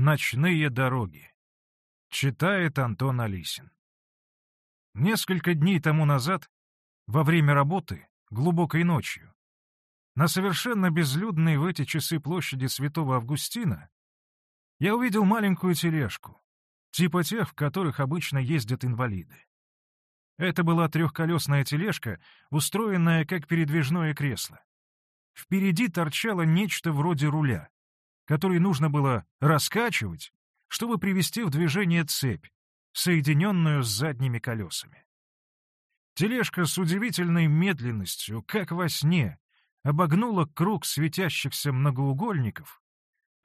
Ночные дороги. Читает Антон Алисин. Несколько дней тому назад, во время работы, глубокой ночью, на совершенно безлюдной в эти часы площади Святого Августина, я увидел маленькую тележку, типа тех, в которых обычно ездят инвалиды. Это была трехколесная тележка, устроенная как передвижное кресло. Впереди торчало нечто вроде руля, который нужно было раскачивать, чтобы привести в движение цепь, соединенную с задними колесами. Тележка с удивительной медленностью, как во сне, обогнула круг светящихся многоугольников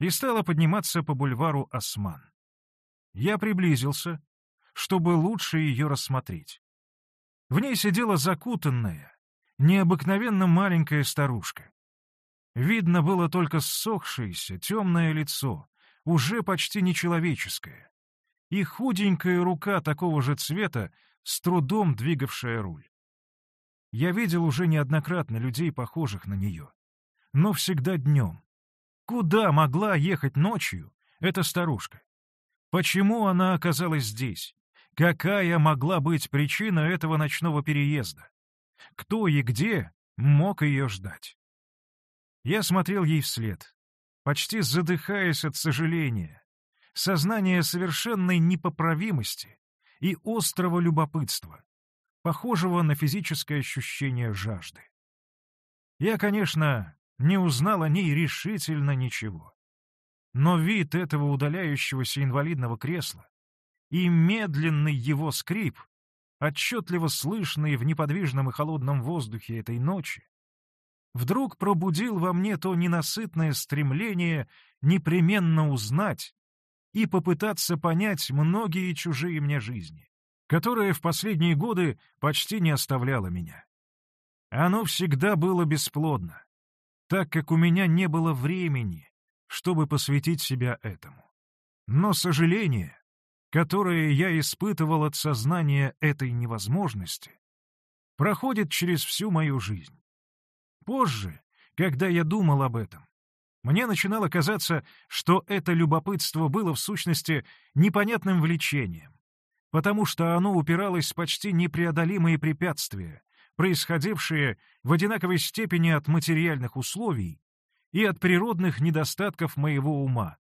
и стала подниматься по бульвару Осман. Я приблизился, чтобы лучше ее рассмотреть. В ней сидела закутанная, необыкновенно маленькая старушка. Видно было только ссохшееся, темное лицо, уже почти нечеловеческое, и худенькая рука такого же цвета, с трудом двигавшая руль. Я видел уже неоднократно людей, похожих на нее. Но всегда днем. Куда могла ехать ночью эта старушка? Почему она оказалась здесь? Какая могла быть причина этого ночного переезда? Кто и где мог ее ждать? Я смотрел ей вслед, почти задыхаясь от сожаления, сознания совершенной непоправимости и острого любопытства, похожего на физическое ощущение жажды. Я, конечно, не узнал о ней решительно ничего. Но вид этого удаляющегося инвалидного кресла и медленный его скрип, отчетливо слышный в неподвижном и холодном воздухе этой ночи, вдруг пробудил во мне то ненасытное стремление непременно узнать и попытаться понять многие чужие мне жизни, которые в последние годы почти не оставляло меня. Оно всегда было бесплодно, так как у меня не было времени, чтобы посвятить себя этому. Но сожаление, которое я испытывал от сознания этой невозможности, проходит через всю мою жизнь. Позже, когда я думал об этом, мне начинало казаться, что это любопытство было в сущности непонятным влечением, потому что оно упиралось в почти непреодолимые препятствия, происходившие в одинаковой степени от материальных условий и от природных недостатков моего ума,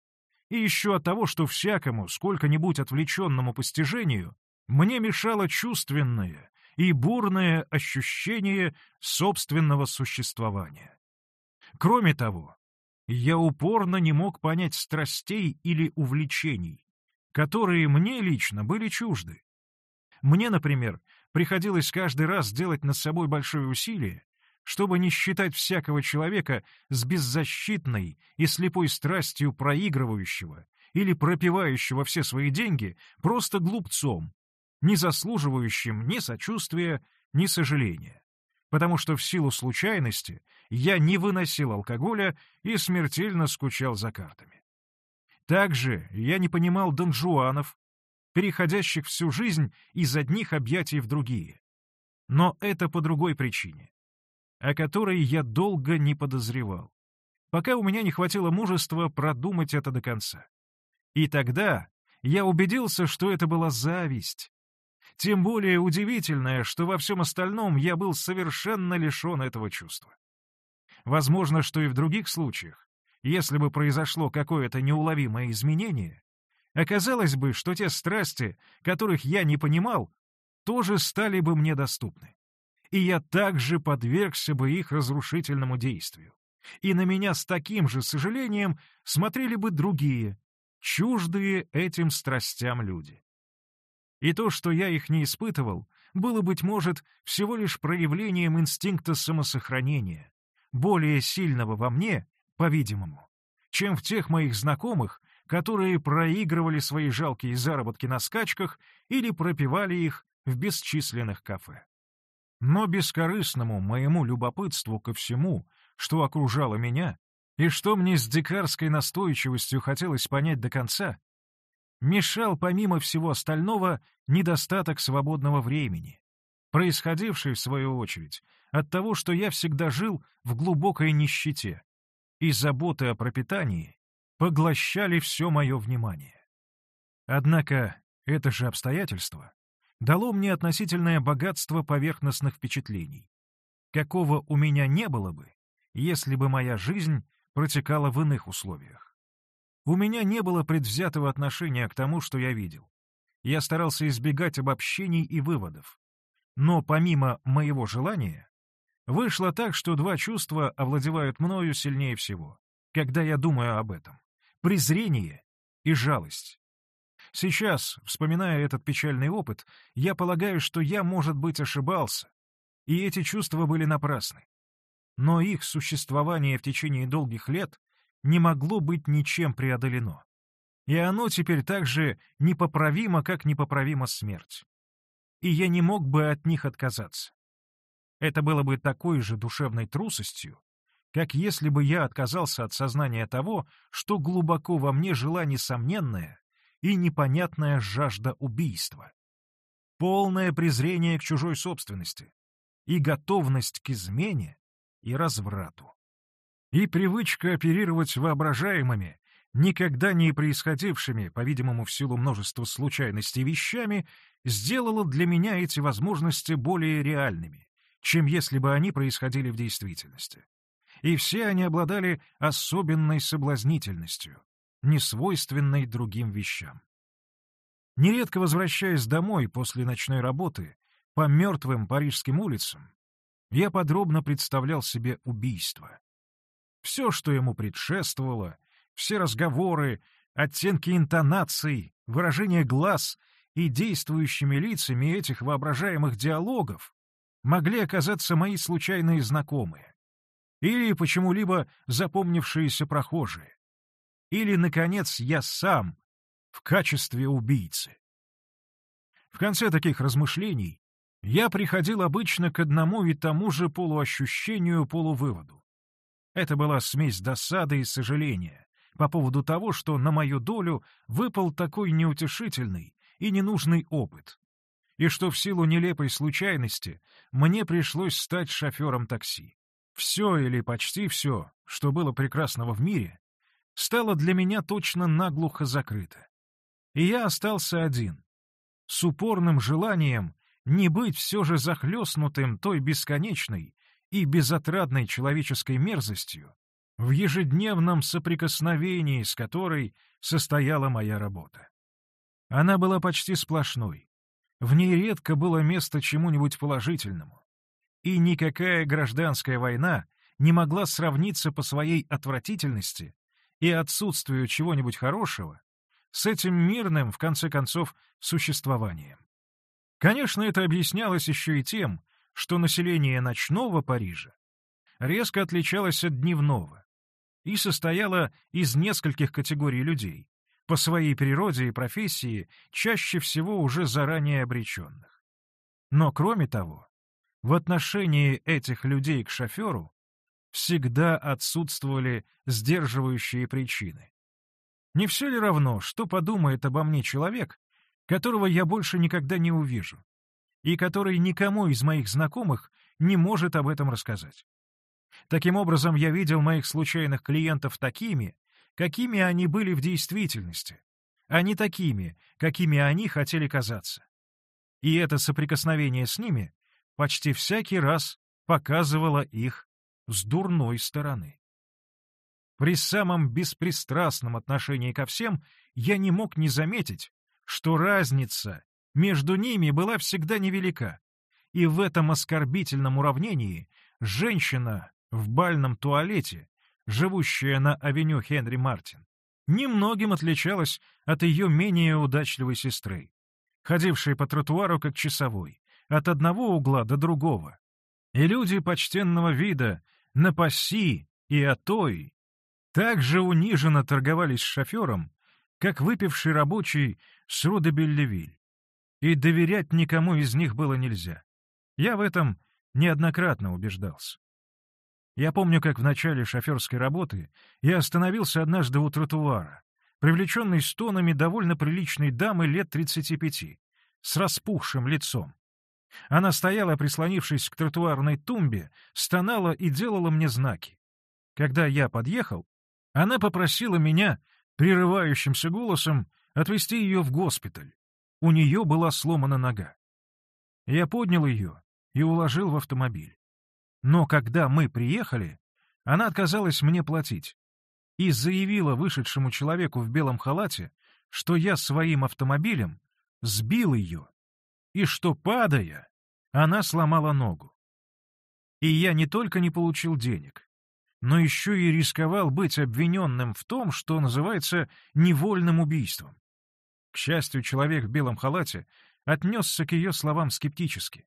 и еще от того, что всякому, сколько-нибудь отвлеченному постижению, мне мешало чувственное и бурное ощущение собственного существования. Кроме того, я упорно не мог понять страстей или увлечений, которые мне лично были чужды. Мне, например, приходилось каждый раз делать над собой большое усилие, чтобы не считать всякого человека с беззащитной и слепой страстью проигрывающего или пропивающего все свои деньги просто глупцом, не заслуживающим ни сочувствия, ни сожаления, потому что в силу случайности я не выносил алкоголя и смертельно скучал за картами. Также я не понимал донжуанов, переходящих всю жизнь из одних объятий в другие. Но это по другой причине, о которой я долго не подозревал, пока у меня не хватило мужества продумать это до конца. И тогда я убедился, что это была зависть, тем более удивительное, что во всем остальном я был совершенно лишен этого чувства. Возможно, что и в других случаях, если бы произошло какое-то неуловимое изменение, оказалось бы, что те страсти, которых я не понимал, тоже стали бы мне доступны. И я также подвергся бы их разрушительному действию. И на меня с таким же сожалением смотрели бы другие, чуждые этим страстям люди. И то, что я их не испытывал, было, быть может, всего лишь проявлением инстинкта самосохранения, более сильного во мне, по-видимому, чем в тех моих знакомых, которые проигрывали свои жалкие заработки на скачках или пропивали их в бесчисленных кафе. Но бескорыстному моему любопытству ко всему, что окружало меня, и что мне с дикарской настойчивостью хотелось понять до конца, мешал, помимо всего остального, недостаток свободного времени, происходивший, в свою очередь, от того, что я всегда жил в глубокой нищете, и заботы о пропитании поглощали все мое внимание. Однако это же обстоятельство дало мне относительное богатство поверхностных впечатлений, какого у меня не было бы, если бы моя жизнь протекала в иных условиях. У меня не было предвзятого отношения к тому, что я видел. Я старался избегать обобщений и выводов. Но помимо моего желания, вышло так, что два чувства овладевают мною сильнее всего, когда я думаю об этом. Презрение и жалость. Сейчас, вспоминая этот печальный опыт, я полагаю, что я, может быть, ошибался, и эти чувства были напрасны. Но их существование в течение долгих лет не могло быть ничем преодолено. И оно теперь так же непоправимо, как непоправима смерть. И я не мог бы от них отказаться. Это было бы такой же душевной трусостью, как если бы я отказался от сознания того, что глубоко во мне жила несомненная и непонятная жажда убийства. Полное презрение к чужой собственности и готовность к измене и разврату. И привычка оперировать воображаемыми, никогда не происходившими, по-видимому, в силу множества случайностей вещами, сделала для меня эти возможности более реальными, чем если бы они происходили в действительности. И все они обладали особенной соблазнительностью, несвойственной другим вещам. Нередко возвращаясь домой после ночной работы по мертвым парижским улицам, я подробно представлял себе убийство. Все, что ему предшествовало, все разговоры, оттенки интонаций, выражение глаз и действующими лицами этих воображаемых диалогов могли оказаться мои случайные знакомые или почему-либо запомнившиеся прохожие или, наконец, я сам в качестве убийцы. В конце таких размышлений я приходил обычно к одному и тому же полуощущению-полувыводу. Это была смесь досады и сожаления по поводу того, что на мою долю выпал такой неутешительный и ненужный опыт, и что в силу нелепой случайности мне пришлось стать шофером такси. Все или почти все, что было прекрасного в мире, стало для меня точно наглухо закрыто. И я остался один, с упорным желанием не быть все же захлестнутым той бесконечной и безотрадной человеческой мерзостью, в ежедневном соприкосновении с которой состояла моя работа. Она была почти сплошной. В ней редко было место чему-нибудь положительному. И никакая гражданская война не могла сравниться по своей отвратительности и отсутствию чего-нибудь хорошего с этим мирным, в конце концов, существованием. Конечно, это объяснялось еще и тем, что население ночного Парижа резко отличалось от дневного и состояло из нескольких категорий людей, по своей природе и профессии чаще всего уже заранее обреченных. Но кроме того, в отношении этих людей к шоферу всегда отсутствовали сдерживающие причины. Не все ли равно, что подумает обо мне человек, которого я больше никогда не увижу, и который никому из моих знакомых не может об этом рассказать? Таким образом, я видел моих случайных клиентов такими, какими они были в действительности, а не такими, какими они хотели казаться. И это соприкосновение с ними почти всякий раз показывало их с дурной стороны. При самом беспристрастном отношении ко всем я не мог не заметить, что разница между ними была всегда невелика, и в этом оскорбительном уравнении женщина в бальном туалете, живущая на авеню Хенри Мартин, немногим отличалась от ее менее удачливой сестры, ходившей по тротуару как часовой, от одного угла до другого. И люди почтенного вида на пасси и отой так же униженно торговались с шофером, как выпивший рабочий с Рудебеллевиль. И доверять никому из них было нельзя. Я в этом неоднократно убеждался. Я помню, как в начале шоферской работы я остановился однажды у тротуара, привлеченный стонами довольно приличной дамы лет 35, с распухшим лицом. Она стояла, прислонившись к тротуарной тумбе, стонала и делала мне знаки. Когда я подъехал, Она попросила меня, прерывающимся голосом, отвезти ее в госпиталь. У нее была сломана нога. Я поднял ее и уложил в автомобиль. Но когда мы приехали, она отказалась мне платить и заявила вышедшему человеку в белом халате, что я своим автомобилем сбил ее, и что, падая, она сломала ногу. И я не только не получил денег, но еще и рисковал быть обвиненным в том, что называется невольным убийством. Счастью, человек в белом халате отнесся к ее словам скептически,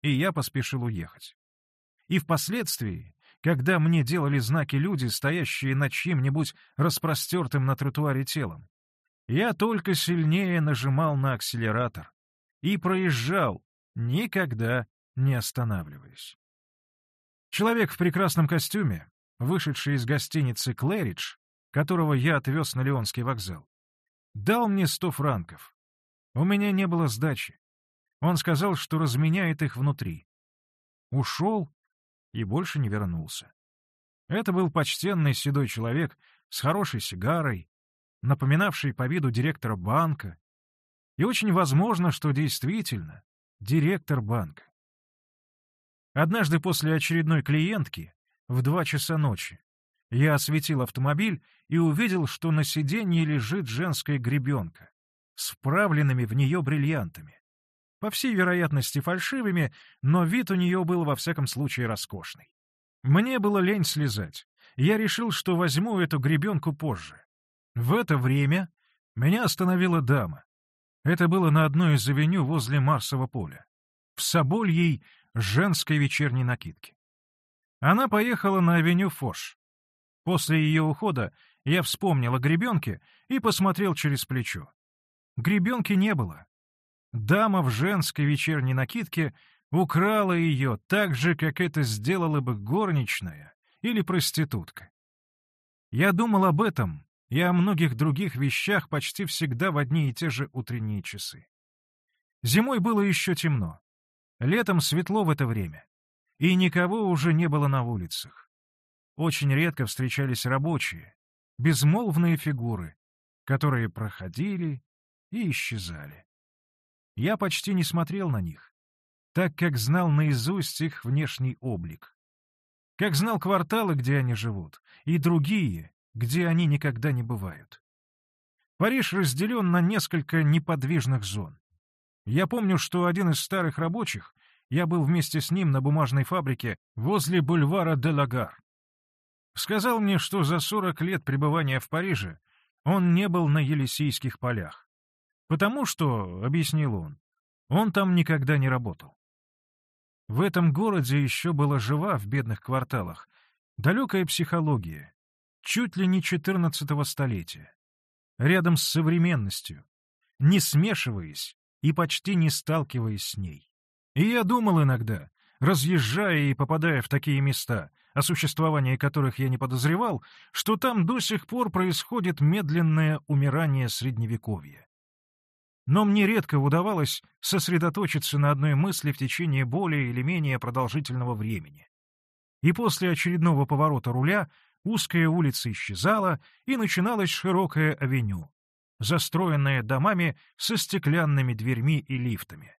и я поспешил уехать. И впоследствии, когда мне делали знаки люди, стоящие над чьим-нибудь распростертым на тротуаре телом, я только сильнее нажимал на акселератор и проезжал, никогда не останавливаясь. Человек в прекрасном костюме, вышедший из гостиницы «Клэридж», которого я отвез на Леонский вокзал, дал мне сто франков. У меня не было сдачи. Он сказал, что разменяет их внутри. Ушел и больше не вернулся. Это был почтенный седой человек с хорошей сигарой, напоминавший по виду директора банка, и очень возможно, что действительно директор банка. Однажды после очередной клиентки в два часа ночи я осветил автомобиль и увидел, что на сиденье лежит женская гребенка с вправленными в нее бриллиантами. По всей вероятности фальшивыми, но вид у нее был во всяком случае роскошный. Мне было лень слезать. Я решил, что возьму эту гребенку позже. В это время меня остановила дама. Это было на одной из авеню возле Марсового поля. В Собольей женской вечерней накидке. Она поехала на авеню Фош. После ее ухода я вспомнил о гребенке и посмотрел через плечо. Гребенки не было. Дама в женской вечерней накидке украла ее так же, как это сделала бы горничная или проститутка. Я думал об этом и о многих других вещах почти всегда в одни и те же утренние часы. Зимой было еще темно. Летом светло в это время, и никого уже не было на улицах. Очень редко встречались рабочие, безмолвные фигуры, которые проходили и исчезали. Я почти не смотрел на них, так как знал наизусть их внешний облик. Как знал кварталы, где они живут, и другие, где они никогда не бывают. Париж разделен на несколько неподвижных зон. Я помню, что один из старых рабочих, я был вместе с ним на бумажной фабрике возле бульвара де Лагар, сказал мне, что за 40 лет пребывания в Париже он не был на Елисейских полях. Потому что, — объяснил он, — он там никогда не работал. В этом городе еще была жива в бедных кварталах далекая психология, чуть ли не XIV столетия, рядом с современностью, не смешиваясь и почти не сталкиваясь с ней. И я думал иногда, разъезжая и попадая в такие места, о существовании которых я не подозревал, что там до сих пор происходит медленное умирание Средневековья. Но мне редко удавалось сосредоточиться на одной мысли в течение более или менее продолжительного времени. И после очередного поворота руля узкая улица исчезала, и начиналась широкая авеню, застроенная домами со стеклянными дверьми и лифтами.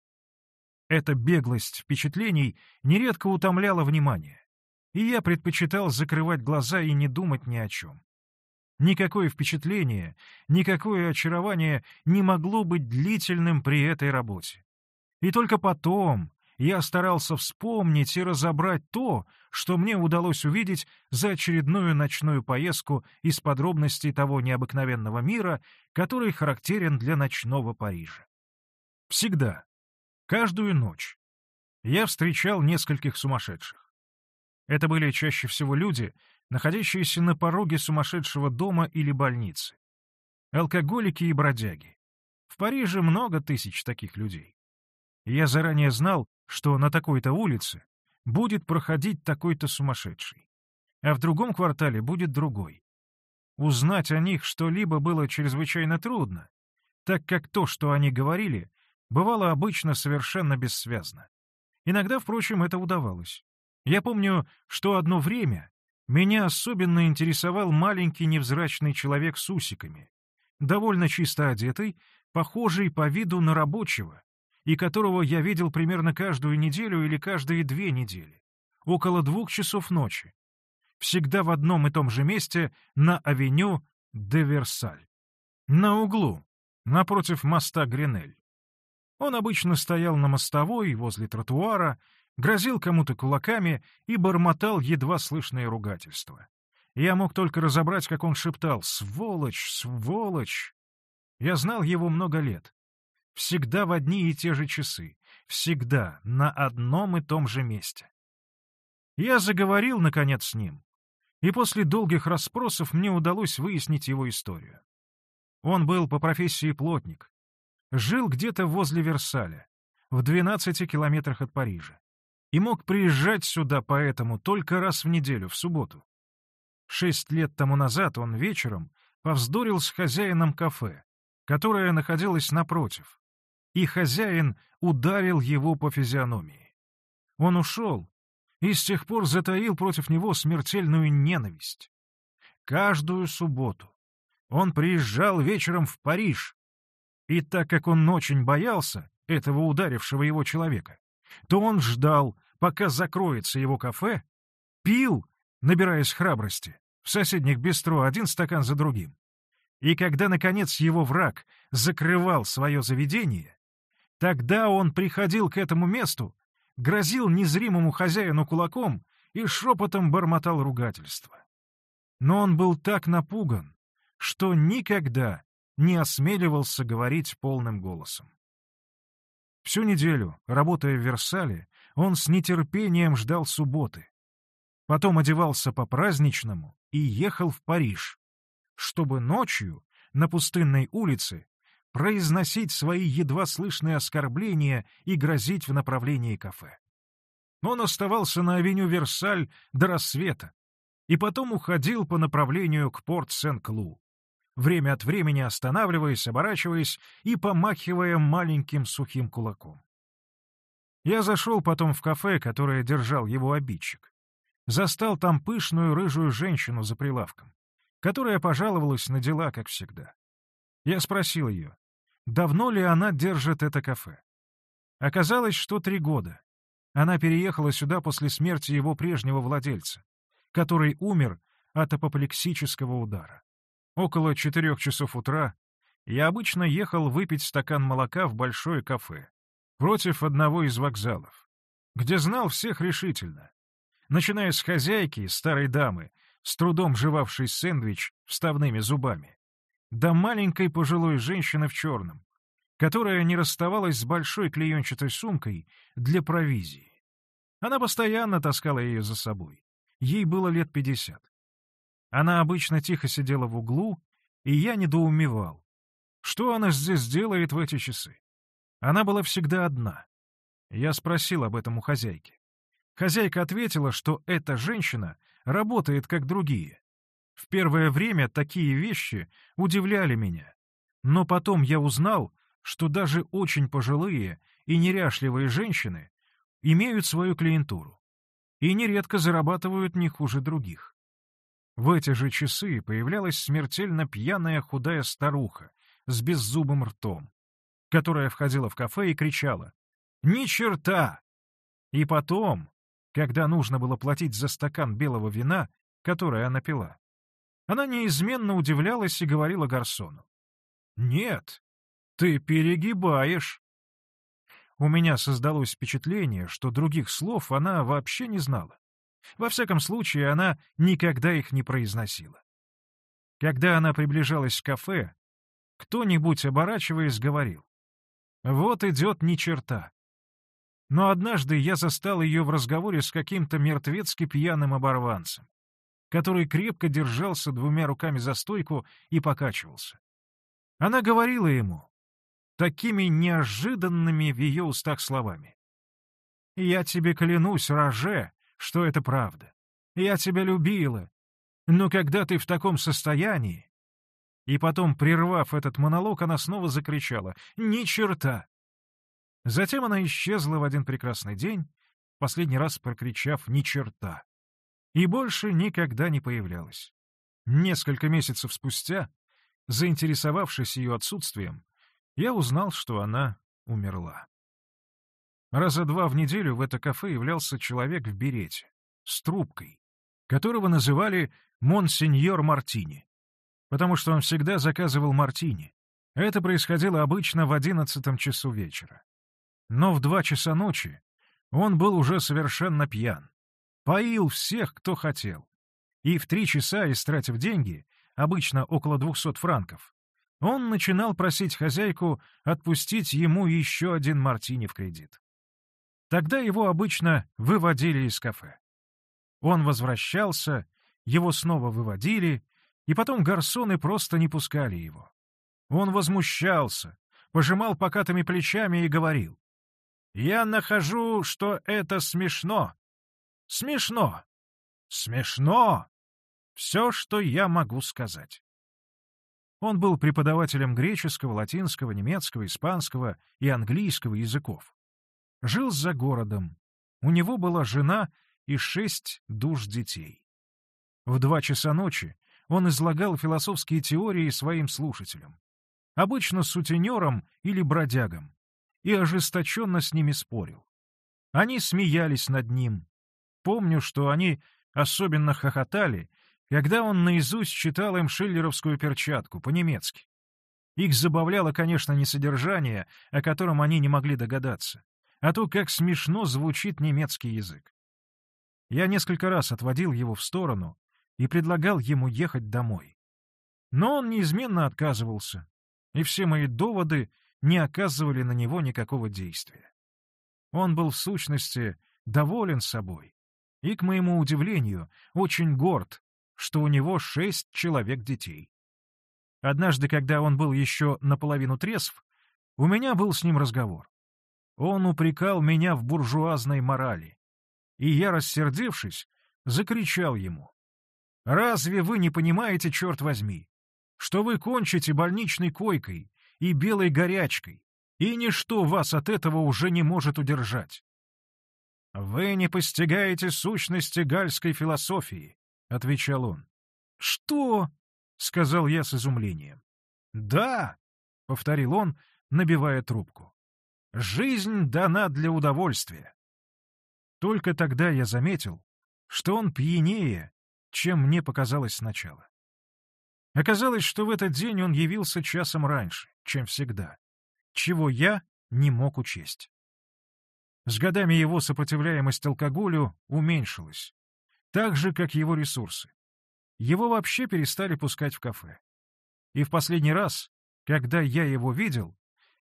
Эта беглость впечатлений нередко утомляла внимание, и я предпочитал закрывать глаза и не думать ни о чем. Никакое впечатление, никакое очарование не могло быть длительным при этой работе. И только потом я старался вспомнить и разобрать то, что мне удалось увидеть за очередную ночную поездку из подробностей того необыкновенного мира, который характерен для ночного Парижа. Всегда, каждую ночь, я встречал нескольких сумасшедших. Это были чаще всего люди, находящиеся на пороге сумасшедшего дома или больницы. Алкоголики и бродяги. В Париже много тысяч таких людей. Я заранее знал, что на такой-то улице будет проходить такой-то сумасшедший, а в другом квартале будет другой. Узнать о них что-либо было чрезвычайно трудно, так как то, что они говорили, бывало обычно совершенно бессвязно. Иногда, впрочем, это удавалось. Я помню, что одно время меня особенно интересовал маленький невзрачный человек с усиками, довольно чисто одетый, похожий по виду на рабочего, и которого я видел примерно каждую неделю или каждые две недели, около двух часов ночи, всегда в одном и том же месте на авеню де Версаль, на углу, напротив моста Гренель. Он обычно стоял на мостовой возле тротуара, грозил кому-то кулаками и бормотал едва слышные ругательства. Я мог только разобрать, как он шептал «Сволочь! Сволочь!». Я знал его много лет. Всегда в одни и те же часы. Всегда на одном и том же месте. Я заговорил, наконец, с ним, и после долгих расспросов мне удалось выяснить его историю. Он был по профессии плотник, жил где-то возле Версаля, в 12 километрах от Парижа и мог приезжать сюда поэтому только раз в неделю, в субботу. Шесть лет тому назад он вечером повздорил с хозяином кафе, которое находилось напротив, и хозяин ударил его по физиономии. Он ушел и с тех пор затаил против него смертельную ненависть. Каждую субботу он приезжал вечером в Париж, и так как он очень боялся этого ударившего его человека, то он ждал, пока закроется его кафе, пил, набираясь храбрости, в соседних бистро один стакан за другим. И когда, наконец, его враг закрывал свое заведение, тогда он приходил к этому месту, грозил незримому хозяину кулаком и шепотом бормотал ругательства. Но он был так напуган, что никогда не осмеливался говорить полным голосом. Всю неделю, работая в Версале, он с нетерпением ждал субботы. Потом одевался по-праздничному и ехал в Париж, чтобы ночью на пустынной улице произносить свои едва слышные оскорбления и грозить в направлении кафе. Он оставался на авеню Версаль до рассвета и потом уходил по направлению к порт Сен-Клу время от времени останавливаясь, оборачиваясь и помахивая маленьким сухим кулаком. Я зашел потом в кафе, которое держал его обидчик. Застал там пышную рыжую женщину за прилавком, которая пожаловалась на дела, как всегда. Я спросил ее, давно ли она держит это кафе. Оказалось, что три года. Она переехала сюда после смерти его прежнего владельца, который умер от апоплексического удара. Около четырех часов утра я обычно ехал выпить стакан молока в большое кафе, против одного из вокзалов, где знал всех решительно, начиная с хозяйки, старой дамы, с трудом жевавшей сэндвич вставными зубами, до маленькой пожилой женщины в черном, которая не расставалась с большой клеенчатой сумкой для провизии. Она постоянно таскала ее за собой. Ей было лет пятьдесят. Она обычно тихо сидела в углу, и я недоумевал. Что она здесь делает в эти часы? Она была всегда одна. Я спросил об этом у хозяйки. Хозяйка ответила, что эта женщина работает как другие. В первое время такие вещи удивляли меня. Но потом я узнал, что даже очень пожилые и неряшливые женщины имеют свою клиентуру и нередко зарабатывают не хуже других. В эти же часы появлялась смертельно пьяная худая старуха с беззубым ртом, которая входила в кафе и кричала «Ни черта!» И потом, когда нужно было платить за стакан белого вина, которое она пила, она неизменно удивлялась и говорила гарсону «Нет, ты перегибаешь». У меня создалось впечатление, что других слов она вообще не знала. Во всяком случае, она никогда их не произносила. Когда она приближалась к кафе, кто-нибудь, оборачиваясь, говорил, «Вот идет ни черта». Но однажды я застал ее в разговоре с каким-то мертвецки пьяным оборванцем, который крепко держался двумя руками за стойку и покачивался. Она говорила ему, такими неожиданными в ее устах словами. «Я тебе клянусь, Роже, что это правда. Я тебя любила. Но когда ты в таком состоянии...» И потом, прервав этот монолог, она снова закричала «Ни черта!». Затем она исчезла в один прекрасный день, последний раз прокричав «Ни черта!». и больше никогда не появлялась. Несколько месяцев спустя, заинтересовавшись ее отсутствием, я узнал, что она умерла. Раза два в неделю в это кафе являлся человек в берете, с трубкой, которого называли «Монсеньор Мартини», потому что он всегда заказывал мартини. Это происходило обычно в одиннадцатом часу вечера. Но в два часа ночи он был уже совершенно пьян, поил всех, кто хотел. И в три часа, истратив деньги, обычно около двухсот франков, он начинал просить хозяйку отпустить ему еще один мартини в кредит. Тогда его обычно выводили из кафе. Он возвращался, его снова выводили, и потом гарсоны просто не пускали его. Он возмущался, пожимал покатыми плечами и говорил. «Я нахожу, что это смешно. Смешно. Смешно. Все, что я могу сказать». Он был преподавателем греческого, латинского, немецкого, испанского и английского языков. Жил за городом. У него была жена и шесть душ детей. В два часа ночи он излагал философские теории своим слушателям, обычно сутенерам или бродягам, и ожесточенно с ними спорил. Они смеялись над ним. Помню, что они особенно хохотали, когда он наизусть читал им шиллеровскую перчатку по-немецки. Их забавляло, конечно, не содержание, о котором они не могли догадаться, а то, как смешно звучит немецкий язык. Я несколько раз отводил его в сторону и предлагал ему ехать домой. Но он неизменно отказывался, и все мои доводы не оказывали на него никакого действия. Он был, в сущности, доволен собой и, к моему удивлению, очень горд, что у него шесть человек детей. Однажды, когда он был еще наполовину трезв, у меня был с ним разговор. Он упрекал меня в буржуазной морали, и я, рассердившись, закричал ему. «Разве вы не понимаете, черт возьми, что вы кончите больничной койкой и белой горячкой, и ничто вас от этого уже не может удержать?» «Вы не постигаете сущности гальской философии», — отвечал он. «Что?» — сказал я с изумлением. «Да», — повторил он, набивая трубку. «Жизнь дана для удовольствия. Только тогда я заметил, что он пьянее, чем мне показалось сначала. Оказалось, что в этот день он явился часом раньше, чем всегда, чего я не мог учесть. С годами его сопротивляемость алкоголю уменьшилась, так же, как его ресурсы. Его вообще перестали пускать в кафе. И в последний раз, когда я его видел,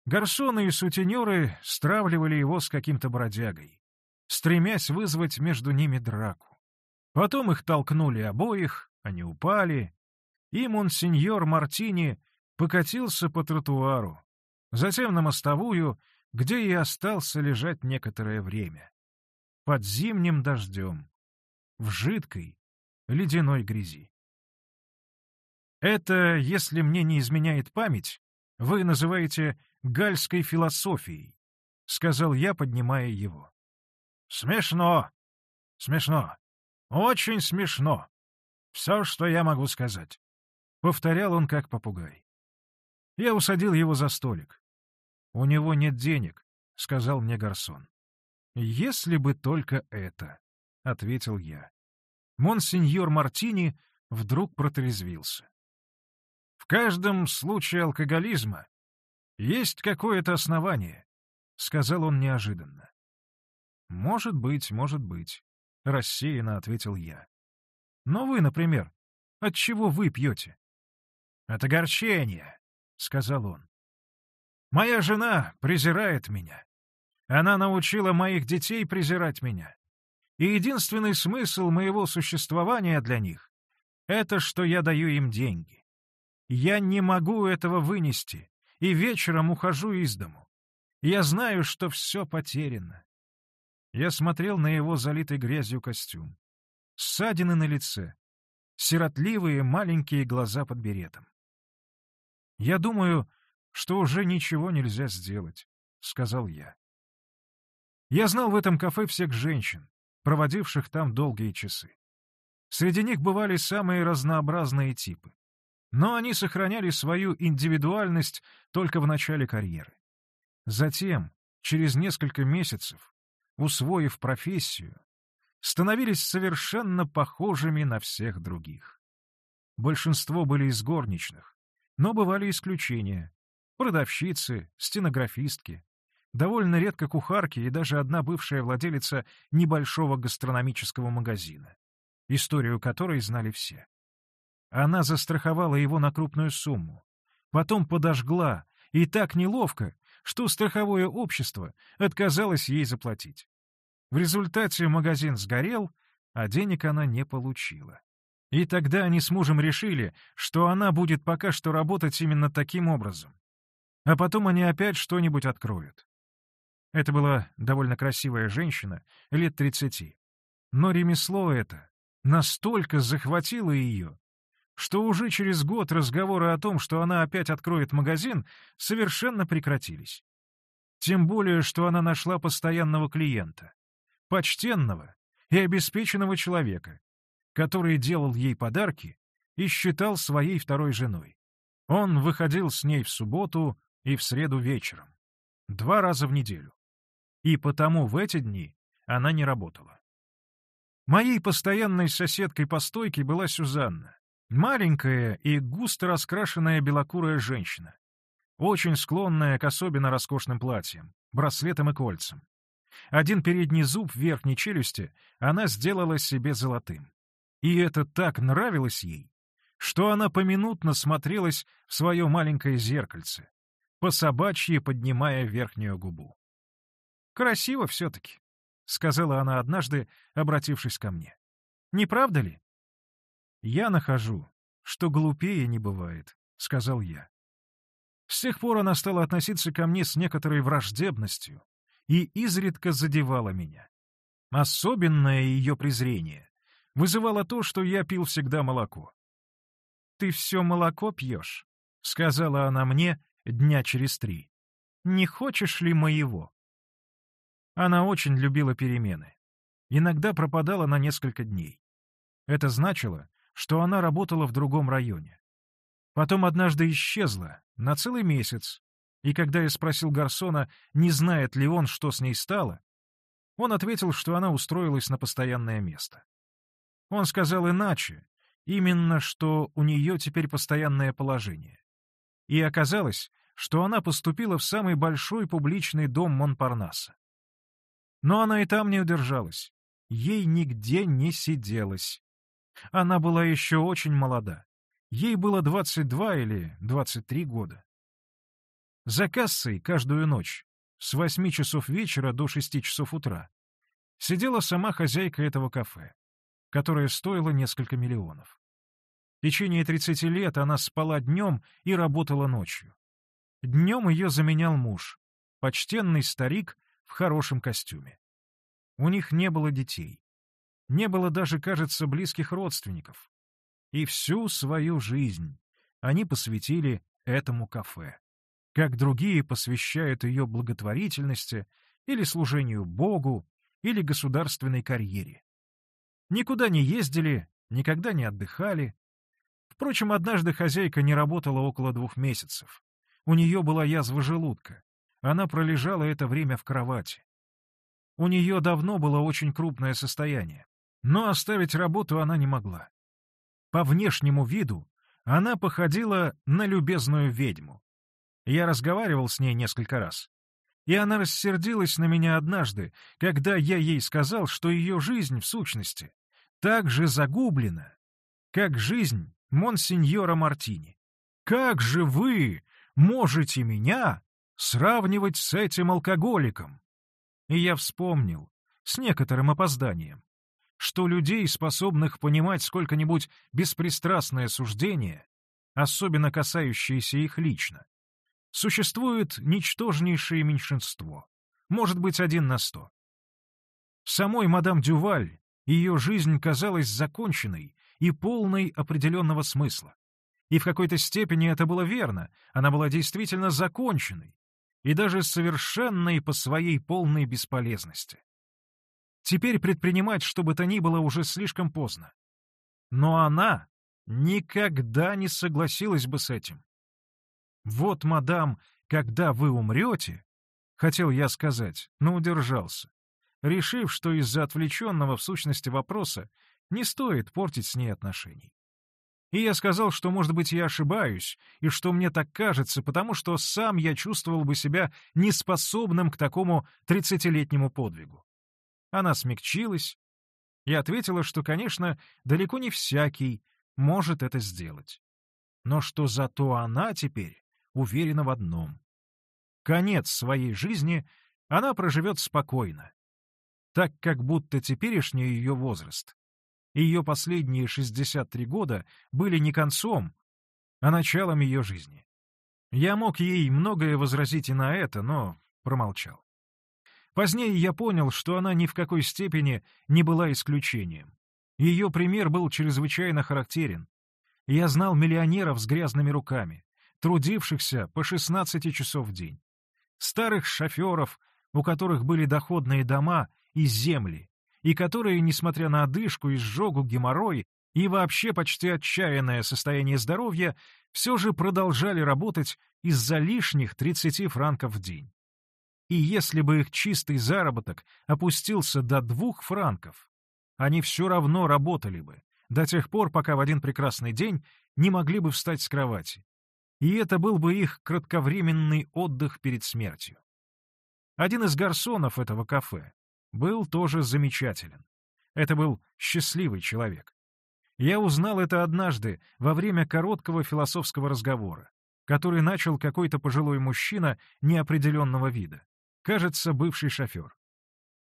гарсоны и сутенеры стравливали его с каким-то бродягой стремясь вызвать между ними драку. Потом их толкнули обоих, они упали, и монсеньор Мартини покатился по тротуару, затем на мостовую, где и остался лежать некоторое время. Под зимним дождем, в жидкой, ледяной грязи. Это, если мне не изменяет память, вы называете гальской философией, — сказал я, поднимая его. Смешно. Смешно. Очень смешно. Все, что я могу сказать. Повторял он как попугай. Я усадил его за столик. «У него нет денег», — сказал мне гарсон. «Если бы только это», — ответил я. Монсеньор Мартини вдруг протрезвился. «В каждом случае алкоголизма есть какое-то основание», — сказал он неожиданно. «Может быть, может быть», — рассеянно ответил я. «Но вы, например, от чего вы пьете?» «От огорчения», — сказал он. «Моя жена презирает меня. Она научила моих детей презирать меня. И единственный смысл моего существования для них — это что я даю им деньги. Я не могу этого вынести, и вечером ухожу из дому. Я знаю, что все потеряно. Я смотрел на его залитый грязью костюм. Ссадины на лице. Сиротливые маленькие глаза под беретом. «Я думаю, что уже ничего нельзя сделать», — сказал я. Я знал в этом кафе всех женщин, проводивших там долгие часы. Среди них бывали самые разнообразные типы. Но они сохраняли свою индивидуальность только в начале карьеры. Затем, через несколько месяцев, усвоив профессию, становились совершенно похожими на всех других. Большинство были из горничных, но бывали исключения — продавщицы, стенографистки, довольно редко кухарки и даже одна бывшая владелица небольшого гастрономического магазина, историю которой знали все. Она застраховала его на крупную сумму, потом подожгла, и так неловко, что страховое общество отказалось ей заплатить. В результате магазин сгорел, а денег она не получила. И тогда они с мужем решили, что она будет пока что работать именно таким образом. А потом они опять что-нибудь откроют. Это была довольно красивая женщина, лет тридцати. Но ремесло это настолько захватило ее, что уже через год разговоры о том, что она опять откроет магазин, совершенно прекратились. Тем более, что она нашла постоянного клиента, почтенного и обеспеченного человека, который делал ей подарки и считал своей второй женой. Он выходил с ней в субботу и в среду вечером, два раза в неделю. И потому в эти дни она не работала. Моей постоянной соседкой по стойке была Сюзанна, маленькая и густо раскрашенная белокурая женщина, очень склонная к особенно роскошным платьям, браслетам и кольцам. Один передний зуб верхней челюсти она сделала себе золотым. И это так нравилось ей, что она поминутно смотрелась в свое маленькое зеркальце, по собачьи поднимая верхнюю губу. «Красиво все-таки», — сказала она однажды, обратившись ко мне. «Не правда ли?» «Я нахожу, что глупее не бывает», — сказал я. С тех пор она стала относиться ко мне с некоторой враждебностью и изредка задевала меня. Особенное ее презрение вызывало то, что я пил всегда молоко. «Ты все молоко пьешь», — сказала она мне дня через три. «Не хочешь ли моего?» Она очень любила перемены. Иногда пропадала на несколько дней. Это значило, что она работала в другом районе. Потом однажды исчезла на целый месяц, и когда я спросил Гарсона, не знает ли он, что с ней стало, он ответил, что она устроилась на постоянное место. Он сказал иначе, именно что у нее теперь постоянное положение. И оказалось, что она поступила в самый большой публичный дом Монпарнаса. Но она и там не удержалась. Ей нигде не сиделось. Она была еще очень молода. Ей было 22 или 23 года. За кассой каждую ночь, с 8 часов вечера до 6 часов утра, сидела сама хозяйка этого кафе которая стоила несколько миллионов. В течение 30 лет она спала днем и работала ночью. Днем ее заменял муж, почтенный старик в хорошем костюме. У них не было детей. Не было даже, кажется, близких родственников. И всю свою жизнь они посвятили этому кафе, как другие посвящают ее благотворительности или служению Богу или государственной карьере. Никуда не ездили, никогда не отдыхали. Впрочем, однажды хозяйка не работала около двух месяцев. У нее была язва желудка. Она пролежала это время в кровати. У нее давно было очень крупное состояние, но оставить работу она не могла. По внешнему виду она походила на любезную ведьму. Я разговаривал с ней несколько раз. И она рассердилась на меня однажды, когда я ей сказал, что ее жизнь, в сущности, так же загублена, как жизнь монсеньора Мартини. Как же вы можете меня сравнивать с этим алкоголиком? И я вспомнил, с некоторым опозданием, что людей, способных понимать сколько-нибудь беспристрастное суждение, особенно касающееся их лично, существует ничтожнейшее меньшинство, может быть, один на сто. Самой мадам Дюваль ее жизнь казалась законченной и полной определенного смысла. И в какой-то степени это было верно, она была действительно законченной и даже совершенной по своей полной бесполезности. Теперь предпринимать что бы то ни было уже слишком поздно. Но она никогда не согласилась бы с этим. «Вот, мадам, когда вы умрете», — хотел я сказать, но удержался, решив, что из-за отвлеченного в сущности вопроса не стоит портить с ней отношений. И я сказал, что, может быть, я ошибаюсь, и что мне так кажется, потому что сам я чувствовал бы себя неспособным к такому тридцатилетнему подвигу. Она смягчилась и ответила, что, конечно, далеко не всякий может это сделать. Но что зато она теперь уверена в одном. Конец своей жизни она проживет спокойно, так как будто теперешний ее возраст и ее последние 63 года были не концом, а началом ее жизни. Я мог ей многое возразить и на это, но промолчал. Позднее я понял, что она ни в какой степени не была исключением. Ее пример был чрезвычайно характерен. Я знал миллионеров с грязными руками, трудившихся по 16 часов в день. Старых шоферов, у которых были доходные дома и земли, и которые, несмотря на одышку, изжогу, геморрой и вообще почти отчаянное состояние здоровья, все же продолжали работать из-за лишних 30 франков в день. И если бы их чистый заработок опустился до двух франков, они все равно работали бы, до тех пор, пока в один прекрасный день не могли бы встать с кровати. И это был бы их кратковременный отдых перед смертью. Один из гарсонов этого кафе, был тоже замечателен. Это был счастливый человек. Я узнал это однажды во время короткого философского разговора, который начал какой-то пожилой мужчина неопределенного вида, кажется, бывший шофер.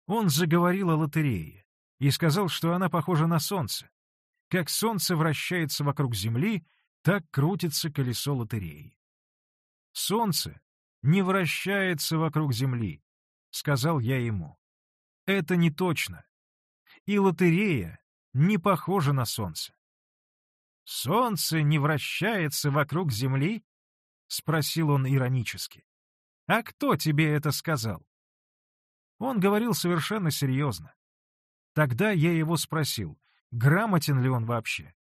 Он заговорил о лотерее и сказал, что она похожа на солнце. Как солнце вращается вокруг Земли, так крутится колесо лотереи. «Солнце не вращается вокруг Земли», — сказал я ему. Это не точно. И лотерея не похожа на Солнце. «Солнце не вращается вокруг Земли?» — спросил он иронически. «А кто тебе это сказал?» Он говорил совершенно серьезно. Тогда я его спросил, грамотен ли он вообще.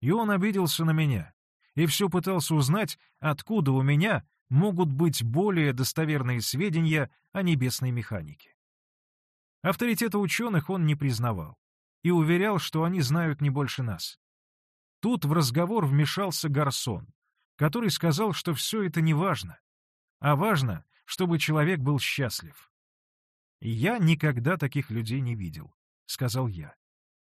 И он обиделся на меня и все пытался узнать, откуда у меня могут быть более достоверные сведения о небесной механике. Авторитета ученых он не признавал и уверял, что они знают не больше нас. Тут в разговор вмешался Гарсон, который сказал, что все это не важно, а важно, чтобы человек был счастлив. «Я никогда таких людей не видел», — сказал я.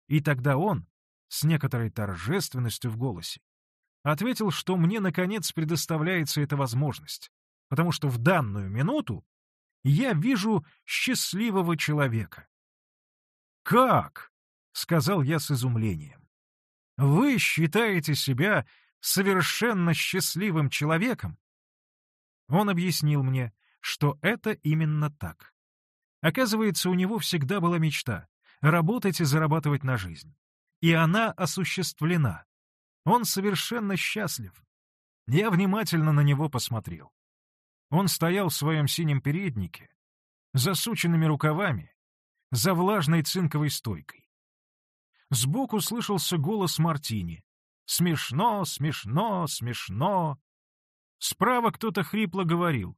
И тогда он, с некоторой торжественностью в голосе, ответил, что мне, наконец, предоставляется эта возможность, потому что в данную минуту я вижу счастливого человека. «Как?» — сказал я с изумлением. «Вы считаете себя совершенно счастливым человеком?» Он объяснил мне, что это именно так. Оказывается, у него всегда была мечта — работать и зарабатывать на жизнь. И она осуществлена. Он совершенно счастлив. Я внимательно на него посмотрел. Он стоял в своем синем переднике, засученными рукавами, за влажной цинковой стойкой. Сбоку слышался голос Мартини. «Смешно, смешно, смешно!» Справа кто-то хрипло говорил.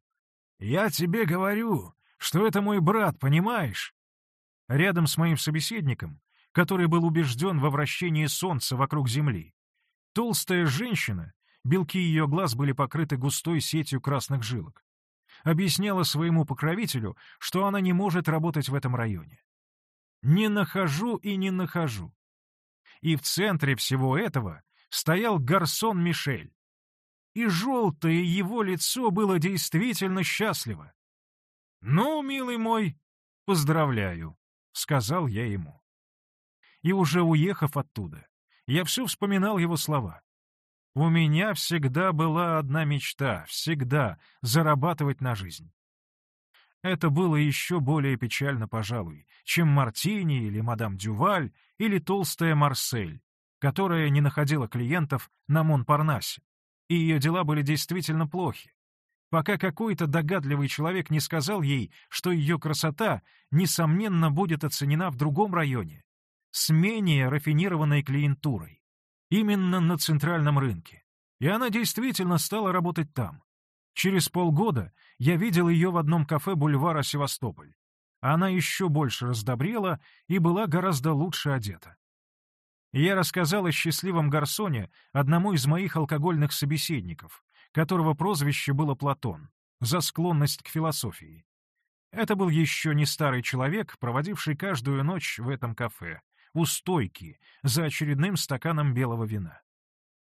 «Я тебе говорю, что это мой брат, понимаешь?» Рядом с моим собеседником, который был убежден во вращении Солнца вокруг Земли, толстая женщина белки ее глаз были покрыты густой сетью красных жилок. Объясняла своему покровителю, что она не может работать в этом районе. «Не нахожу и не нахожу». И в центре всего этого стоял гарсон Мишель. И желтое его лицо было действительно счастливо. «Ну, милый мой, поздравляю», — сказал я ему. И уже уехав оттуда, я все вспоминал его слова. У меня всегда была одна мечта, всегда зарабатывать на жизнь. Это было еще более печально, пожалуй, чем Мартини или мадам Дюваль или толстая Марсель, которая не находила клиентов на Монпарнасе, и ее дела были действительно плохи, пока какой-то догадливый человек не сказал ей, что ее красота, несомненно, будет оценена в другом районе, с менее рафинированной клиентурой. Именно на центральном рынке. И она действительно стала работать там. Через полгода я видел ее в одном кафе бульвара Севастополь. Она еще больше раздобрела и была гораздо лучше одета. Я рассказал о счастливом гарсоне одному из моих алкогольных собеседников, которого прозвище было Платон, за склонность к философии. Это был еще не старый человек, проводивший каждую ночь в этом кафе, у стойки, за очередным стаканом белого вина.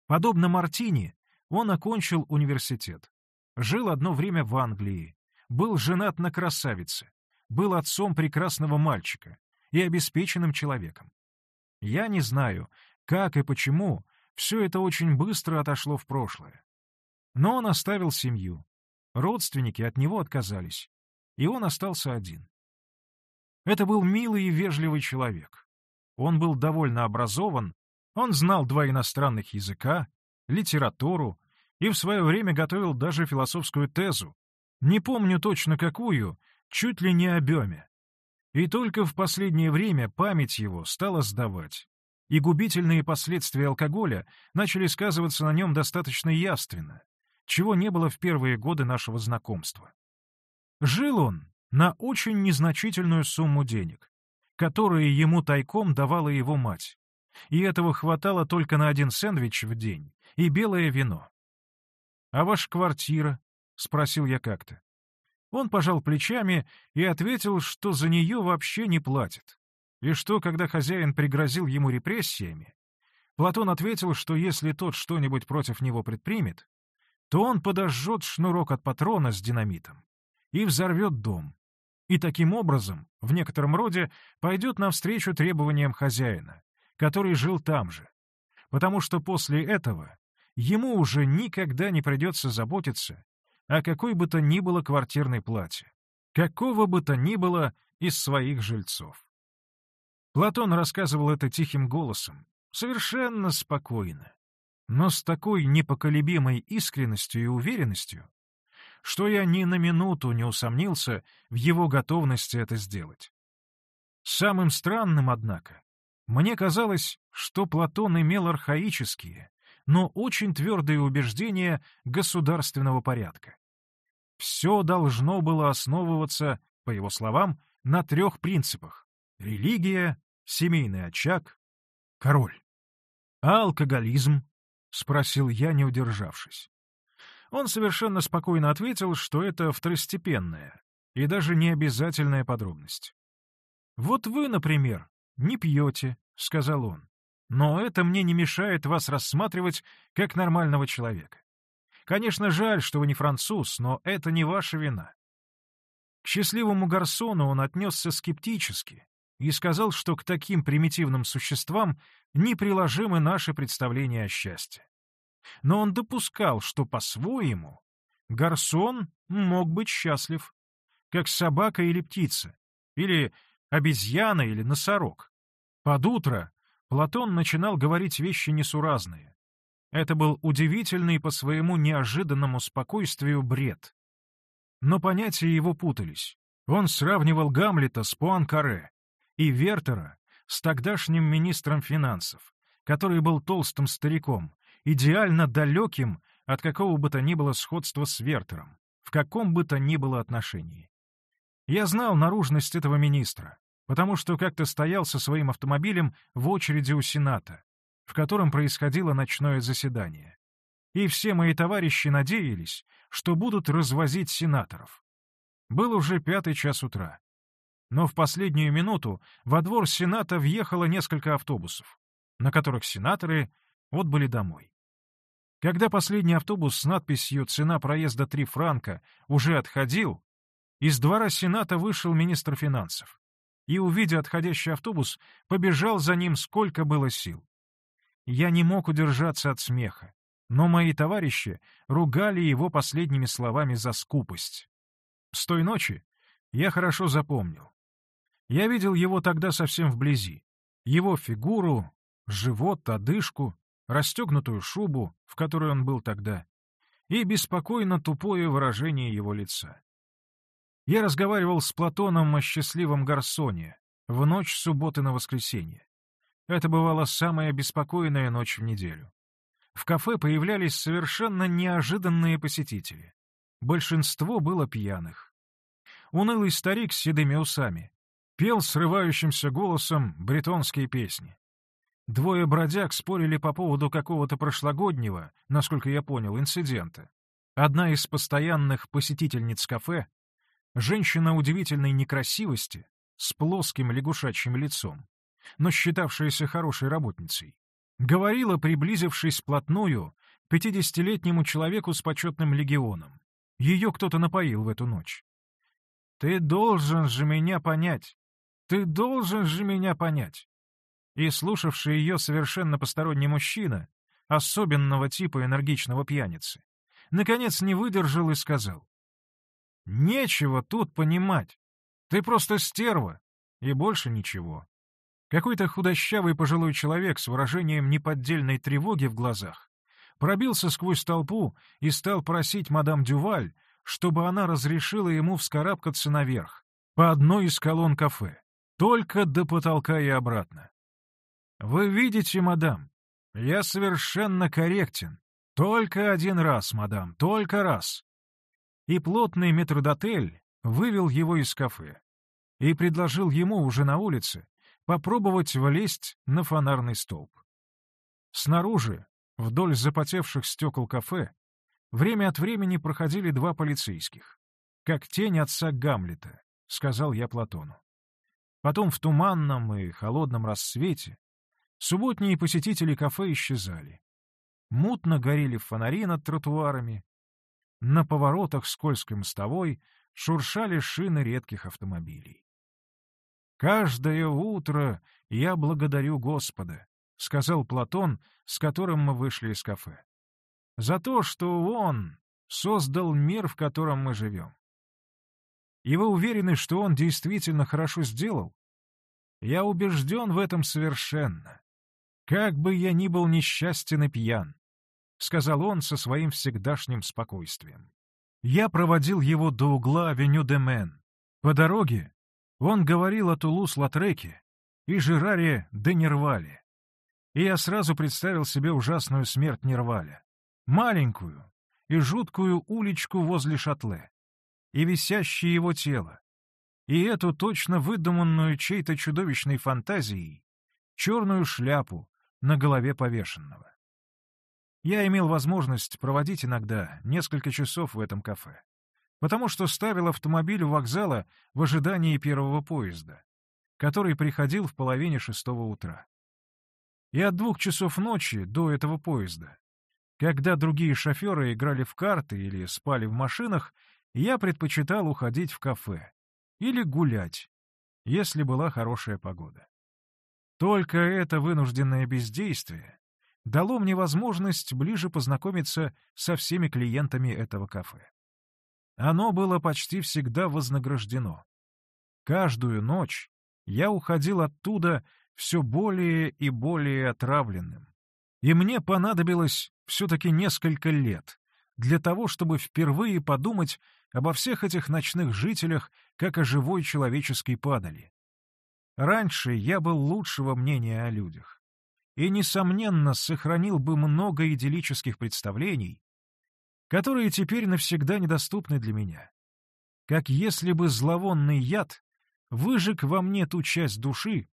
Подобно Мартини, он окончил университет. Жил одно время в Англии, был женат на красавице, был отцом прекрасного мальчика и обеспеченным человеком. Я не знаю, как и почему все это очень быстро отошло в прошлое. Но он оставил семью. Родственники от него отказались, и он остался один. Это был милый и вежливый человек. Он был довольно образован, он знал два иностранных языка, литературу и в свое время готовил даже философскую тезу. Не помню точно какую, чуть ли не о Беме. И только в последнее время память его стала сдавать, и губительные последствия алкоголя начали сказываться на нем достаточно явственно, чего не было в первые годы нашего знакомства. Жил он на очень незначительную сумму денег, которые ему тайком давала его мать, и этого хватало только на один сэндвич в день и белое вино. «А ваша квартира?» — спросил я как-то. Он пожал плечами и ответил, что за нее вообще не платит, и что, когда хозяин пригрозил ему репрессиями, Платон ответил, что если тот что-нибудь против него предпримет, то он подожжет шнурок от патрона с динамитом и взорвет дом, и таким образом, в некотором роде, пойдет навстречу требованиям хозяина, который жил там же, потому что после этого ему уже никогда не придется заботиться о какой бы то ни было квартирной плате, какого бы то ни было из своих жильцов. Платон рассказывал это тихим голосом, совершенно спокойно, но с такой непоколебимой искренностью и уверенностью, что я ни на минуту не усомнился в его готовности это сделать. Самым странным, однако, мне казалось, что Платон имел архаические, но очень твердые убеждения государственного порядка. Все должно было основываться, по его словам, на трех принципах — религия, семейный очаг, король. А алкоголизм? — спросил я, не удержавшись. Он совершенно спокойно ответил, что это второстепенная и даже не обязательная подробность. «Вот вы, например, не пьете», — сказал он. Но это мне не мешает вас рассматривать как нормального человека. Конечно, жаль, что вы не француз, но это не ваша вина. К счастливому гарсону он отнесся скептически и сказал, что к таким примитивным существам неприложимы наши представления о счастье. Но он допускал, что по-своему гарсон мог быть счастлив, как собака или птица, или обезьяна или носорог. Под утро Платон начинал говорить вещи несуразные. Это был удивительный по своему неожиданному спокойствию бред. Но понятия его путались. Он сравнивал Гамлета с Пуанкаре и Вертера с тогдашним министром финансов, который был толстым стариком, идеально далеким от какого бы то ни было сходства с Вертером, в каком бы то ни было отношении. Я знал наружность этого министра, потому что как-то стоял со своим автомобилем в очереди у Сената, в котором происходило ночное заседание. И все мои товарищи надеялись, что будут развозить сенаторов. Был уже пятый час утра. Но в последнюю минуту во двор Сената въехало несколько автобусов, на которых сенаторы отбыли домой. Когда последний автобус с надписью «Цена проезда 3 франка» уже отходил, из двора Сената вышел министр финансов и, увидя отходящий автобус, побежал за ним сколько было сил. Я не мог удержаться от смеха, но мои товарищи ругали его последними словами за скупость. С той ночи я хорошо запомнил. Я видел его тогда совсем вблизи. Его фигуру, живот, одышку, расстегнутую шубу, в которой он был тогда, и беспокойно тупое выражение его лица. Я разговаривал с Платоном о счастливом гарсоне в ночь субботы на воскресенье. Это бывала самая беспокойная ночь в неделю. В кафе появлялись совершенно неожиданные посетители. Большинство было пьяных. Унылый старик с седыми усами пел срывающимся голосом бретонские песни. Двое бродяг спорили по поводу какого-то прошлогоднего, насколько я понял, инцидента. Одна из постоянных посетительниц кафе, женщина удивительной некрасивости, с плоским лягушачьим лицом, но считавшаяся хорошей работницей, говорила, приблизившись вплотную, пятидесятилетнему человеку с почетным легионом. Ее кто-то напоил в эту ночь. «Ты должен же меня понять! Ты должен же меня понять!» И слушавший ее совершенно посторонний мужчина, особенного типа энергичного пьяницы, наконец не выдержал и сказал. «Нечего тут понимать. Ты просто стерва, и больше ничего». Какой-то худощавый пожилой человек с выражением неподдельной тревоги в глазах пробился сквозь толпу и стал просить мадам Дюваль, чтобы она разрешила ему вскарабкаться наверх, по одной из колонн кафе, только до потолка и обратно. «Вы видите, мадам, я совершенно корректен. Только один раз, мадам, только раз». И плотный метродотель вывел его из кафе и предложил ему уже на улице попробовать влезть на фонарный столб. Снаружи, вдоль запотевших стекол кафе, время от времени проходили два полицейских, как тень отца Гамлета, — сказал я Платону. Потом в туманном и холодном рассвете субботние посетители кафе исчезали. Мутно горели фонари над тротуарами, на поворотах скользкой мостовой шуршали шины редких автомобилей. «Каждое утро я благодарю Господа», — сказал Платон, с которым мы вышли из кафе. «За то, что Он создал мир, в котором мы живем. И вы уверены, что Он действительно хорошо сделал? Я убежден в этом совершенно. Как бы я ни был несчастен и пьян, — сказал он со своим всегдашним спокойствием. Я проводил его до угла авеню де Мен. По дороге он говорил о Тулус-Латреке и Жераре де Нервале. И я сразу представил себе ужасную смерть Нерваля. Маленькую и жуткую уличку возле шатле. И висящее его тело. И эту точно выдуманную чьей-то чудовищной фантазией черную шляпу на голове повешенного. Я имел возможность проводить иногда несколько часов в этом кафе потому что ставил автомобиль у вокзала в ожидании первого поезда, который приходил в половине шестого утра. И от двух часов ночи до этого поезда, когда другие шоферы играли в карты или спали в машинах, я предпочитал уходить в кафе или гулять, если была хорошая погода. Только это вынужденное бездействие дало мне возможность ближе познакомиться со всеми клиентами этого кафе. Оно было почти всегда вознаграждено. Каждую ночь я уходил оттуда все более и более отравленным. И мне понадобилось все-таки несколько лет для того, чтобы впервые подумать обо всех этих ночных жителях, как о живой человеческой падали. Раньше я был лучшего мнения о людях и, несомненно, сохранил бы много идиллических представлений, которые теперь навсегда недоступны для меня. Как если бы зловонный яд выжег во мне ту часть души,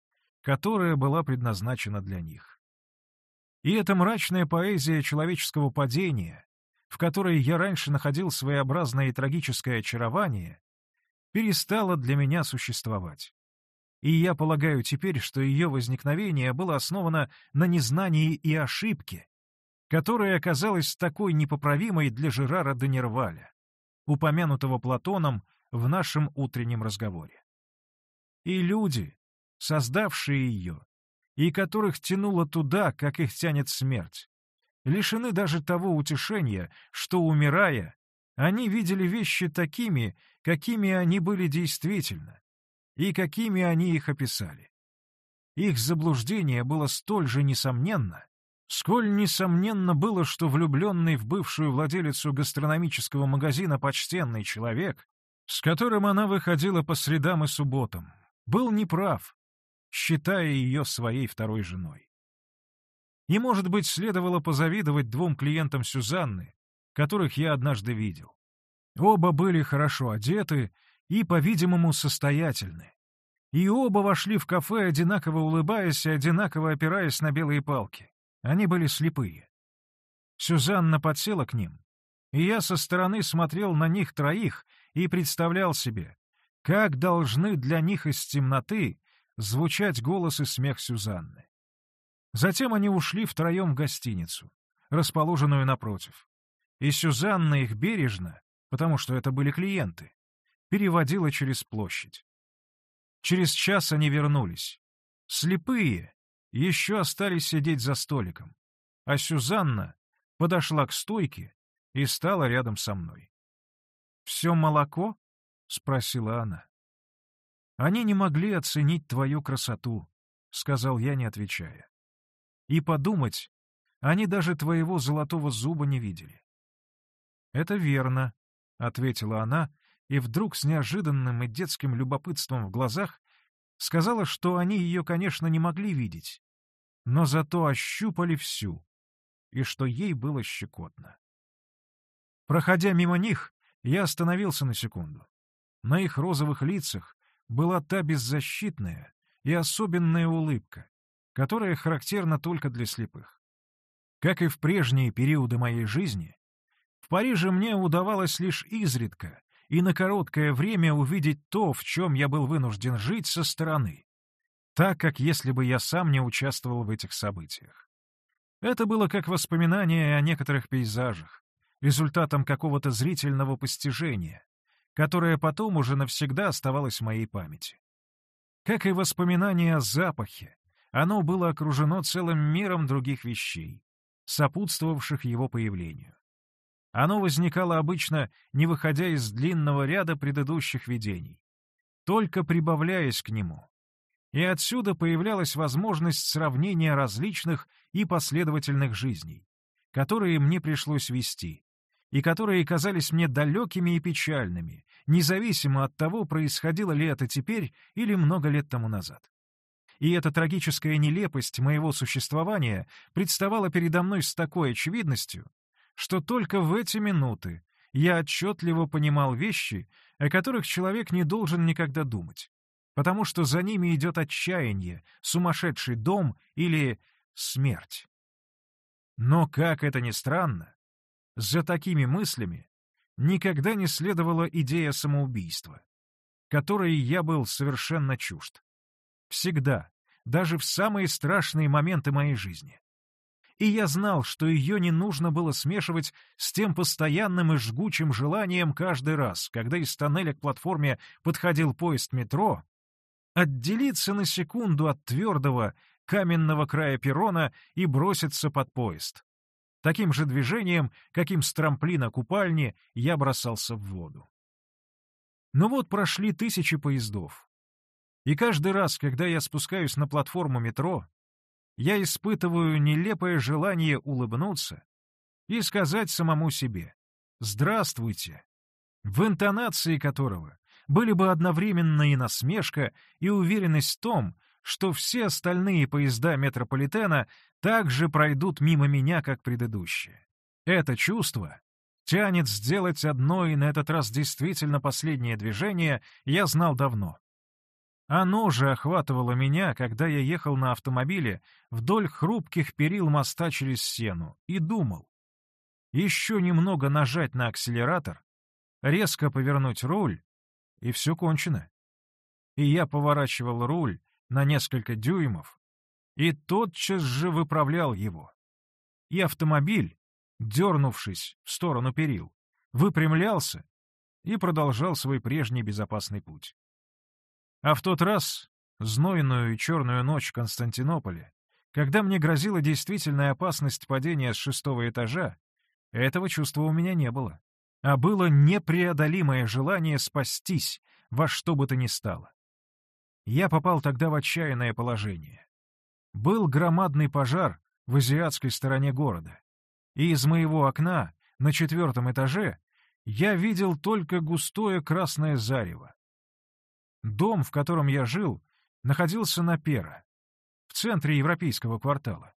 которая была предназначена для них. И эта мрачная поэзия человеческого падения, в которой я раньше находил своеобразное и трагическое очарование, перестала для меня существовать. И я полагаю теперь, что ее возникновение было основано на незнании и ошибке, которая оказалась такой непоправимой для Жерара де Нерваля, упомянутого Платоном в нашем утреннем разговоре. И люди, создавшие ее, и которых тянуло туда, как их тянет смерть, лишены даже того утешения, что, умирая, они видели вещи такими, какими они были действительно, и какими они их описали. Их заблуждение было столь же несомненно, Сколь несомненно было, что влюбленный в бывшую владелицу гастрономического магазина почтенный человек, с которым она выходила по средам и субботам, был неправ, считая ее своей второй женой. И, может быть, следовало позавидовать двум клиентам Сюзанны, которых я однажды видел. Оба были хорошо одеты и, по-видимому, состоятельны. И оба вошли в кафе, одинаково улыбаясь и одинаково опираясь на белые палки. Они были слепые. Сюзанна подсела к ним, и я со стороны смотрел на них троих и представлял себе, как должны для них из темноты звучать голос и смех Сюзанны. Затем они ушли втроем в гостиницу, расположенную напротив. И Сюзанна их бережно, потому что это были клиенты, переводила через площадь. Через час они вернулись. Слепые еще остались сидеть за столиком, а Сюзанна подошла к стойке и стала рядом со мной. «Все молоко?» — спросила она. «Они не могли оценить твою красоту», — сказал я, не отвечая. «И подумать, они даже твоего золотого зуба не видели». «Это верно», — ответила она, и вдруг с неожиданным и детским любопытством в глазах сказала, что они ее, конечно, не могли видеть, но зато ощупали всю, и что ей было щекотно. Проходя мимо них, я остановился на секунду. На их розовых лицах была та беззащитная и особенная улыбка, которая характерна только для слепых. Как и в прежние периоды моей жизни, в Париже мне удавалось лишь изредка и на короткое время увидеть то, в чем я был вынужден жить со стороны, так как если бы я сам не участвовал в этих событиях. Это было как воспоминание о некоторых пейзажах, результатом какого-то зрительного постижения, которое потом уже навсегда оставалось в моей памяти. Как и воспоминание о запахе, оно было окружено целым миром других вещей, сопутствовавших его появлению. Оно возникало обычно, не выходя из длинного ряда предыдущих видений, только прибавляясь к нему. И отсюда появлялась возможность сравнения различных и последовательных жизней, которые мне пришлось вести, и которые казались мне далекими и печальными, независимо от того, происходило ли это теперь или много лет тому назад. И эта трагическая нелепость моего существования представала передо мной с такой очевидностью, что только в эти минуты я отчетливо понимал вещи, о которых человек не должен никогда думать, потому что за ними идет отчаяние, сумасшедший дом или смерть. Но, как это ни странно, за такими мыслями никогда не следовала идея самоубийства, которой я был совершенно чужд. Всегда, даже в самые страшные моменты моей жизни и я знал, что ее не нужно было смешивать с тем постоянным и жгучим желанием каждый раз, когда из тоннеля к платформе подходил поезд метро, отделиться на секунду от твердого каменного края перрона и броситься под поезд. Таким же движением, каким с трамплина купальни я бросался в воду. Но вот прошли тысячи поездов. И каждый раз, когда я спускаюсь на платформу метро, я испытываю нелепое желание улыбнуться и сказать самому себе «Здравствуйте», в интонации которого были бы одновременно и насмешка, и уверенность в том, что все остальные поезда метрополитена также пройдут мимо меня, как предыдущие. Это чувство тянет сделать одно и на этот раз действительно последнее движение я знал давно. Оно же охватывало меня, когда я ехал на автомобиле вдоль хрупких перил моста через сену, и думал. Еще немного нажать на акселератор, резко повернуть руль, и все кончено. И я поворачивал руль на несколько дюймов, и тотчас же выправлял его. И автомобиль, дернувшись в сторону перил, выпрямлялся и продолжал свой прежний безопасный путь. А в тот раз, знойную и черную ночь в Константинополе, когда мне грозила действительная опасность падения с шестого этажа, этого чувства у меня не было, а было непреодолимое желание спастись во что бы то ни стало. Я попал тогда в отчаянное положение. Был громадный пожар в азиатской стороне города, и из моего окна на четвертом этаже я видел только густое красное зарево. Дом, в котором я жил, находился на Пера, в центре европейского квартала.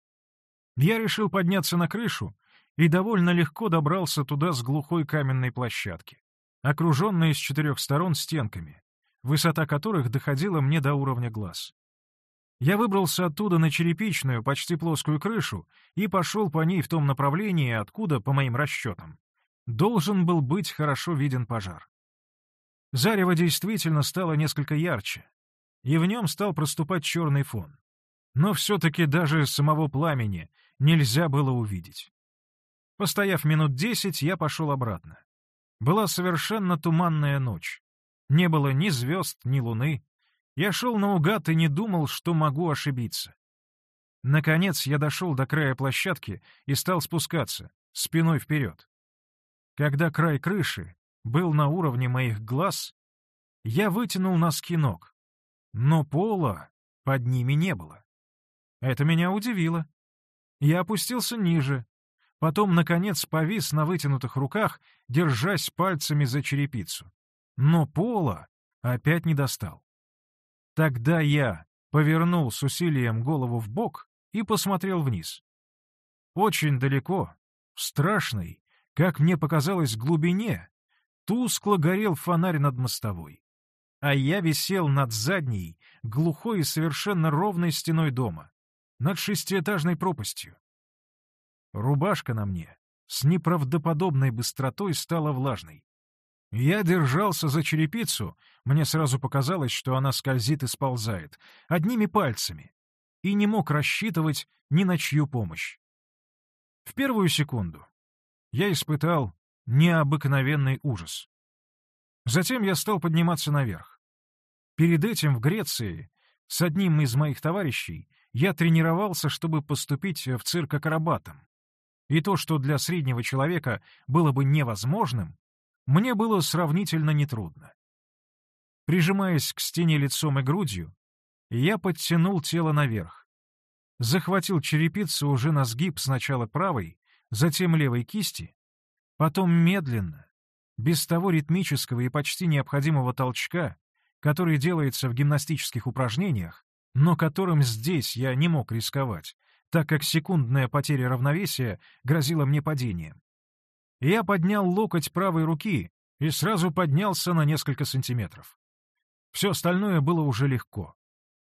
Я решил подняться на крышу и довольно легко добрался туда с глухой каменной площадки, окруженной с четырех сторон стенками, высота которых доходила мне до уровня глаз. Я выбрался оттуда на черепичную, почти плоскую крышу и пошел по ней в том направлении, откуда, по моим расчетам, должен был быть хорошо виден пожар. Зарево действительно стало несколько ярче, и в нем стал проступать черный фон. Но все-таки даже самого пламени нельзя было увидеть. Постояв минут десять, я пошел обратно. Была совершенно туманная ночь. Не было ни звезд, ни луны. Я шел наугад и не думал, что могу ошибиться. Наконец я дошел до края площадки и стал спускаться, спиной вперед. Когда край крыши был на уровне моих глаз, я вытянул носки ног, но пола под ними не было. Это меня удивило. Я опустился ниже, потом, наконец, повис на вытянутых руках, держась пальцами за черепицу. Но пола опять не достал. Тогда я повернул с усилием голову в бок и посмотрел вниз. Очень далеко, в страшной, как мне показалось, глубине, тускло горел фонарь над мостовой. А я висел над задней, глухой и совершенно ровной стеной дома, над шестиэтажной пропастью. Рубашка на мне с неправдоподобной быстротой стала влажной. Я держался за черепицу, мне сразу показалось, что она скользит и сползает, одними пальцами, и не мог рассчитывать ни на чью помощь. В первую секунду я испытал необыкновенный ужас. Затем я стал подниматься наверх. Перед этим в Греции с одним из моих товарищей я тренировался, чтобы поступить в цирк акробатом. И то, что для среднего человека было бы невозможным, мне было сравнительно нетрудно. Прижимаясь к стене лицом и грудью, я подтянул тело наверх. Захватил черепицу уже на сгиб сначала правой, затем левой кисти, потом медленно, без того ритмического и почти необходимого толчка, который делается в гимнастических упражнениях, но которым здесь я не мог рисковать, так как секундная потеря равновесия грозила мне падением. Я поднял локоть правой руки и сразу поднялся на несколько сантиметров. Все остальное было уже легко.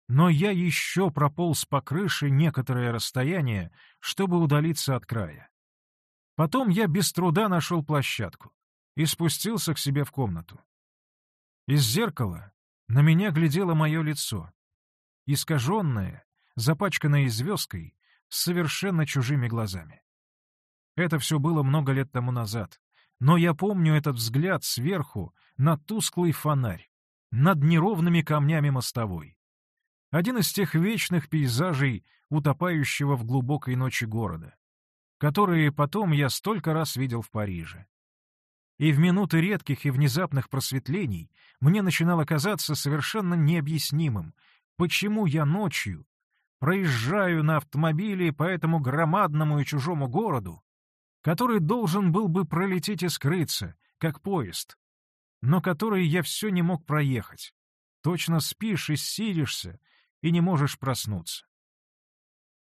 Но я еще прополз по крыше некоторое расстояние, чтобы удалиться от края. Потом я без труда нашел площадку и спустился к себе в комнату. Из зеркала на меня глядело мое лицо, искаженное, запачканное звездкой, с совершенно чужими глазами. Это все было много лет тому назад, но я помню этот взгляд сверху на тусклый фонарь, над неровными камнями мостовой. Один из тех вечных пейзажей, утопающего в глубокой ночи города, которые потом я столько раз видел в Париже. И в минуты редких и внезапных просветлений мне начинало казаться совершенно необъяснимым, почему я ночью проезжаю на автомобиле по этому громадному и чужому городу, который должен был бы пролететь и скрыться, как поезд, но который я все не мог проехать. Точно спишь и силишься, и не можешь проснуться.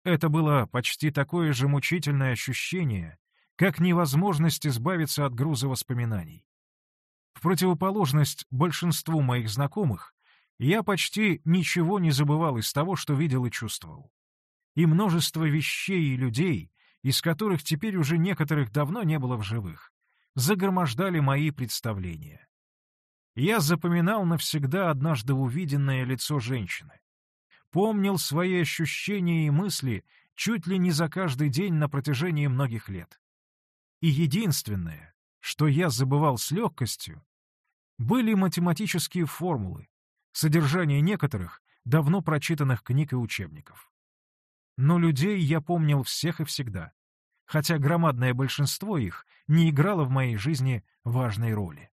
Это было почти такое же мучительное ощущение, как невозможность избавиться от груза воспоминаний. В противоположность большинству моих знакомых, я почти ничего не забывал из того, что видел и чувствовал. И множество вещей и людей, из которых теперь уже некоторых давно не было в живых, загромождали мои представления. Я запоминал навсегда однажды увиденное лицо женщины. Помнил свои ощущения и мысли чуть ли не за каждый день на протяжении многих лет. И единственное, что я забывал с легкостью, были математические формулы, содержание некоторых давно прочитанных книг и учебников. Но людей я помнил всех и всегда, хотя громадное большинство их не играло в моей жизни важной роли.